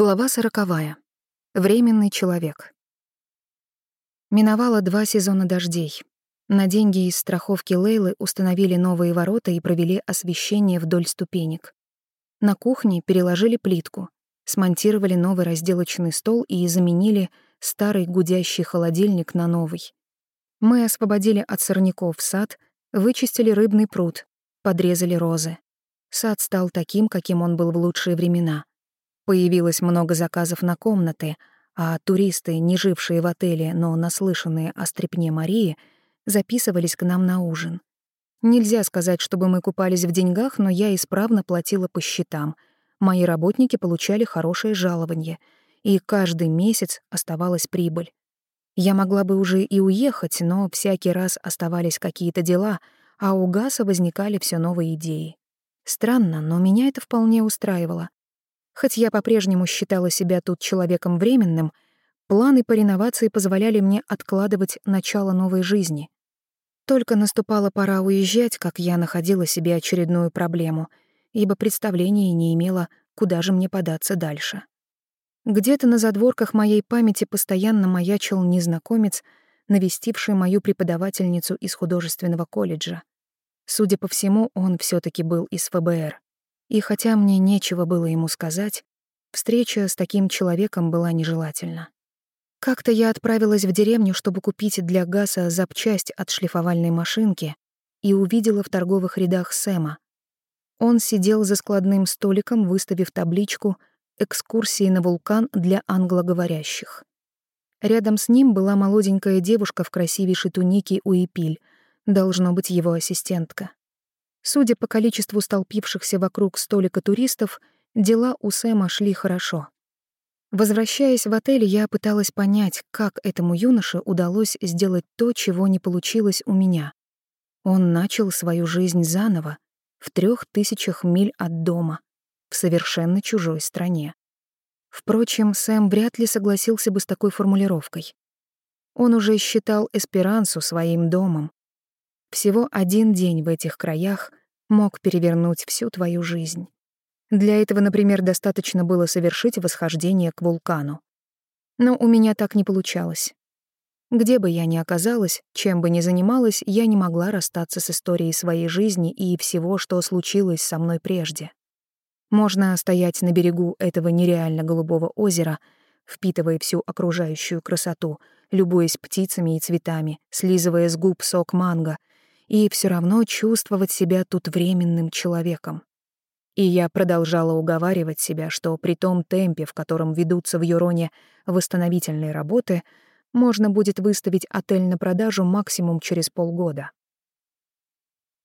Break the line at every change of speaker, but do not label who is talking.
Глава сороковая. Временный человек. Миновало два сезона дождей. На деньги из страховки Лейлы установили новые ворота и провели освещение вдоль ступенек. На кухне переложили плитку, смонтировали новый разделочный стол и заменили старый гудящий холодильник на новый. Мы освободили от сорняков сад, вычистили рыбный пруд, подрезали розы. Сад стал таким, каким он был в лучшие времена — Появилось много заказов на комнаты, а туристы, не жившие в отеле, но наслышанные о стрепне Марии, записывались к нам на ужин. Нельзя сказать, чтобы мы купались в деньгах, но я исправно платила по счетам. Мои работники получали хорошее жалование, и каждый месяц оставалась прибыль. Я могла бы уже и уехать, но всякий раз оставались какие-то дела, а у Гаса возникали все новые идеи. Странно, но меня это вполне устраивало. Хоть я по-прежнему считала себя тут человеком временным, планы по реновации позволяли мне откладывать начало новой жизни. Только наступала пора уезжать, как я находила себе очередную проблему, ибо представления не имела, куда же мне податься дальше. Где-то на задворках моей памяти постоянно маячил незнакомец, навестивший мою преподавательницу из художественного колледжа. Судя по всему, он все таки был из ФБР. И хотя мне нечего было ему сказать, встреча с таким человеком была нежелательна. Как-то я отправилась в деревню, чтобы купить для Гаса запчасть от шлифовальной машинки, и увидела в торговых рядах Сэма. Он сидел за складным столиком, выставив табличку «Экскурсии на вулкан для англоговорящих». Рядом с ним была молоденькая девушка в красивейшей тунике Уипиль, должно быть его ассистентка. Судя по количеству столпившихся вокруг столика туристов, дела у Сэма шли хорошо. Возвращаясь в отель, я пыталась понять, как этому юноше удалось сделать то, чего не получилось у меня. Он начал свою жизнь заново, в трех тысячах миль от дома, в совершенно чужой стране. Впрочем, Сэм вряд ли согласился бы с такой формулировкой. Он уже считал Эсперансу своим домом. Всего один день в этих краях мог перевернуть всю твою жизнь. Для этого, например, достаточно было совершить восхождение к вулкану. Но у меня так не получалось. Где бы я ни оказалась, чем бы ни занималась, я не могла расстаться с историей своей жизни и всего, что случилось со мной прежде. Можно стоять на берегу этого нереально голубого озера, впитывая всю окружающую красоту, любуясь птицами и цветами, слизывая с губ сок манго, и все равно чувствовать себя тут временным человеком. И я продолжала уговаривать себя, что при том темпе, в котором ведутся в Юроне восстановительные работы, можно будет выставить отель на продажу максимум через полгода.